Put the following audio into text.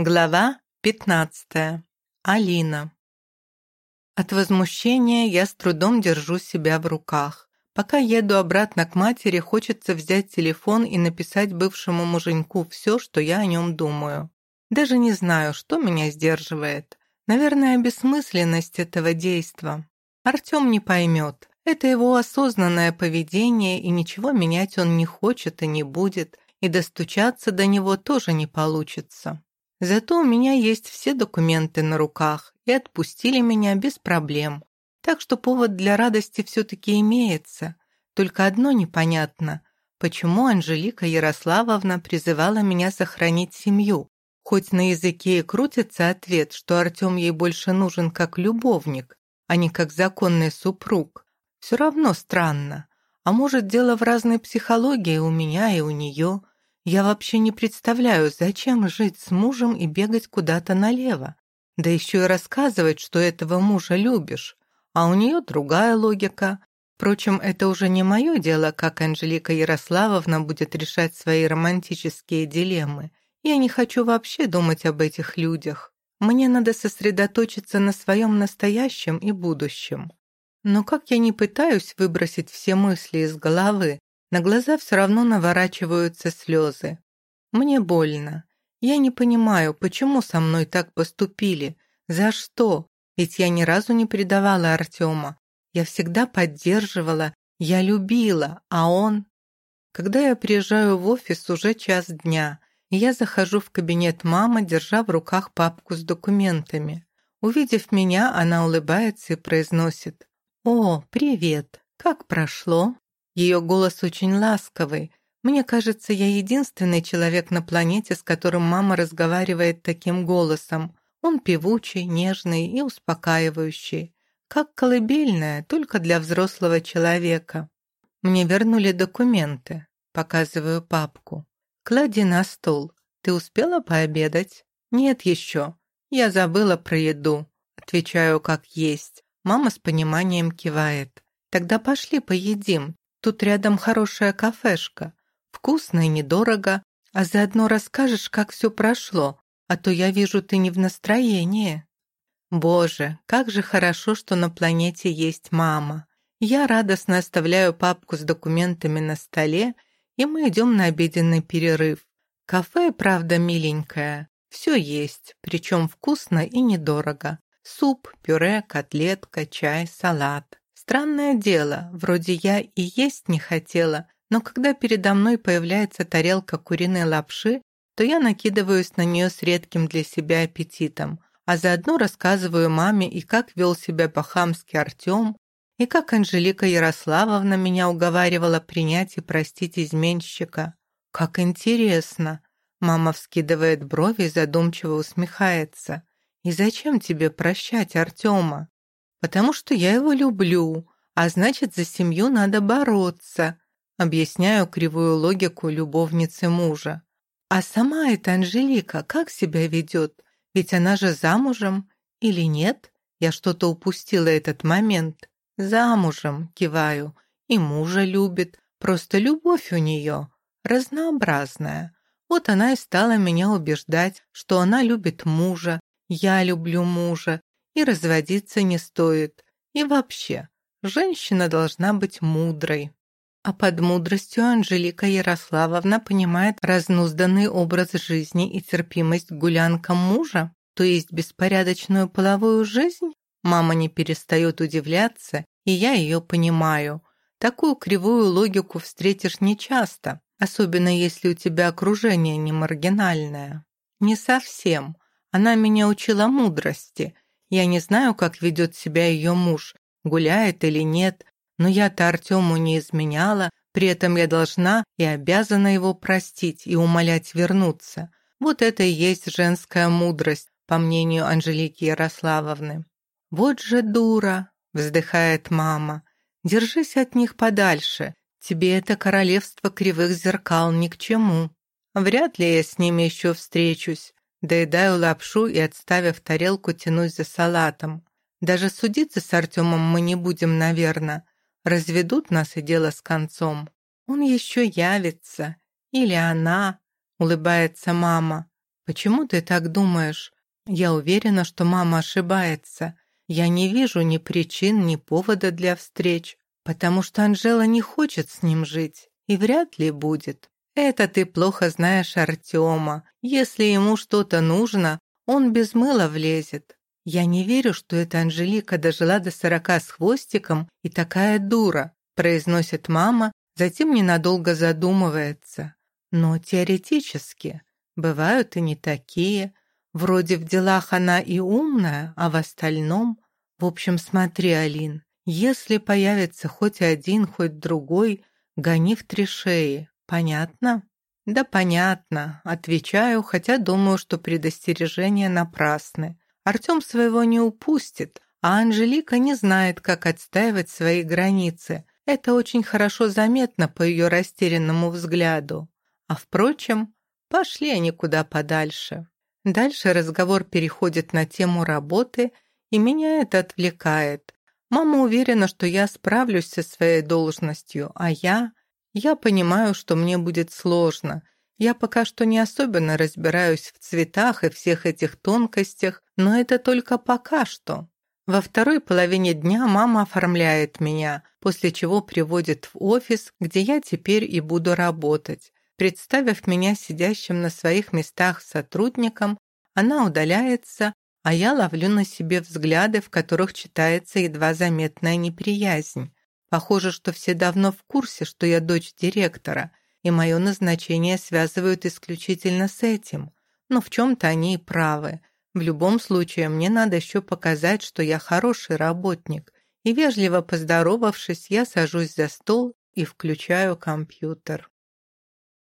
Глава 15. Алина. От возмущения я с трудом держу себя в руках. Пока еду обратно к матери, хочется взять телефон и написать бывшему муженьку все, что я о нем думаю. Даже не знаю, что меня сдерживает. Наверное, бессмысленность этого действа. Артем не поймет. Это его осознанное поведение, и ничего менять он не хочет и не будет, и достучаться до него тоже не получится. Зато у меня есть все документы на руках, и отпустили меня без проблем. Так что повод для радости все-таки имеется. Только одно непонятно. Почему Анжелика Ярославовна призывала меня сохранить семью? Хоть на языке и крутится ответ, что Артем ей больше нужен как любовник, а не как законный супруг. Все равно странно. А может, дело в разной психологии у меня и у нее. Я вообще не представляю, зачем жить с мужем и бегать куда-то налево. Да еще и рассказывать, что этого мужа любишь. А у нее другая логика. Впрочем, это уже не мое дело, как Анжелика Ярославовна будет решать свои романтические дилеммы. Я не хочу вообще думать об этих людях. Мне надо сосредоточиться на своем настоящем и будущем. Но как я не пытаюсь выбросить все мысли из головы, на глаза все равно наворачиваются слезы. Мне больно. Я не понимаю, почему со мной так поступили. За что? Ведь я ни разу не предавала Артема. Я всегда поддерживала, я любила, а он... Когда я приезжаю в офис уже час дня, я захожу в кабинет мамы, держа в руках папку с документами. Увидев меня, она улыбается и произносит «О, привет! Как прошло?» Ее голос очень ласковый. Мне кажется, я единственный человек на планете, с которым мама разговаривает таким голосом. Он певучий, нежный и успокаивающий. Как колыбельная, только для взрослого человека. Мне вернули документы. Показываю папку. Клади на стол. Ты успела пообедать? Нет еще. Я забыла про еду. Отвечаю, как есть. Мама с пониманием кивает. Тогда пошли поедим. Тут рядом хорошая кафешка. Вкусно и недорого. А заодно расскажешь, как все прошло. А то я вижу, ты не в настроении. Боже, как же хорошо, что на планете есть мама. Я радостно оставляю папку с документами на столе, и мы идем на обеденный перерыв. Кафе, правда, миленькое. Все есть, причем вкусно и недорого. Суп, пюре, котлетка, чай, салат. Странное дело, вроде я и есть не хотела, но когда передо мной появляется тарелка куриной лапши, то я накидываюсь на нее с редким для себя аппетитом, а заодно рассказываю маме и как вел себя по-хамски Артем, и как Анжелика Ярославовна меня уговаривала принять и простить изменщика. Как интересно! Мама вскидывает брови и задумчиво усмехается. «И зачем тебе прощать Артема?» Потому что я его люблю, а значит, за семью надо бороться. Объясняю кривую логику любовницы мужа. А сама эта Анжелика как себя ведет? Ведь она же замужем или нет? Я что-то упустила этот момент. Замужем, киваю, и мужа любит. Просто любовь у нее разнообразная. Вот она и стала меня убеждать, что она любит мужа, я люблю мужа, и разводиться не стоит. И вообще, женщина должна быть мудрой. А под мудростью Анжелика Ярославовна понимает разнузданный образ жизни и терпимость гулянкам мужа, то есть беспорядочную половую жизнь? Мама не перестает удивляться, и я ее понимаю. Такую кривую логику встретишь нечасто, особенно если у тебя окружение не маргинальное. Не совсем. Она меня учила мудрости – я не знаю, как ведет себя ее муж, гуляет или нет, но я-то Артему не изменяла, при этом я должна и обязана его простить и умолять вернуться. Вот это и есть женская мудрость, по мнению Анжелики Ярославовны. «Вот же дура!» — вздыхает мама. «Держись от них подальше. Тебе это королевство кривых зеркал ни к чему. Вряд ли я с ними еще встречусь. Доедаю лапшу и, отставив тарелку, тянусь за салатом. Даже судиться с Артемом мы не будем, наверное. Разведут нас и дело с концом. Он еще явится. Или она, улыбается мама. Почему ты так думаешь? Я уверена, что мама ошибается. Я не вижу ни причин, ни повода для встреч, потому что Анжела не хочет с ним жить и вряд ли будет. Это ты плохо знаешь Артема. Если ему что-то нужно, он без мыла влезет. Я не верю, что эта Анжелика дожила до сорока с хвостиком и такая дура, произносит мама, затем ненадолго задумывается. Но теоретически бывают и не такие. Вроде в делах она и умная, а в остальном... В общем, смотри, Алин, если появится хоть один, хоть другой, гони в три шеи. Понятно? Да понятно, отвечаю, хотя думаю, что предостережения напрасны. Артем своего не упустит, а Анжелика не знает, как отстаивать свои границы. Это очень хорошо заметно по ее растерянному взгляду. А впрочем, пошли они куда подальше. Дальше разговор переходит на тему работы, и меня это отвлекает. Мама уверена, что я справлюсь со своей должностью, а я... Я понимаю, что мне будет сложно. Я пока что не особенно разбираюсь в цветах и всех этих тонкостях, но это только пока что. Во второй половине дня мама оформляет меня, после чего приводит в офис, где я теперь и буду работать. Представив меня сидящим на своих местах сотрудником, она удаляется, а я ловлю на себе взгляды, в которых читается едва заметная неприязнь. Похоже, что все давно в курсе, что я дочь директора, и мое назначение связывают исключительно с этим. Но в чем-то они и правы. В любом случае, мне надо еще показать, что я хороший работник. И вежливо поздоровавшись, я сажусь за стол и включаю компьютер.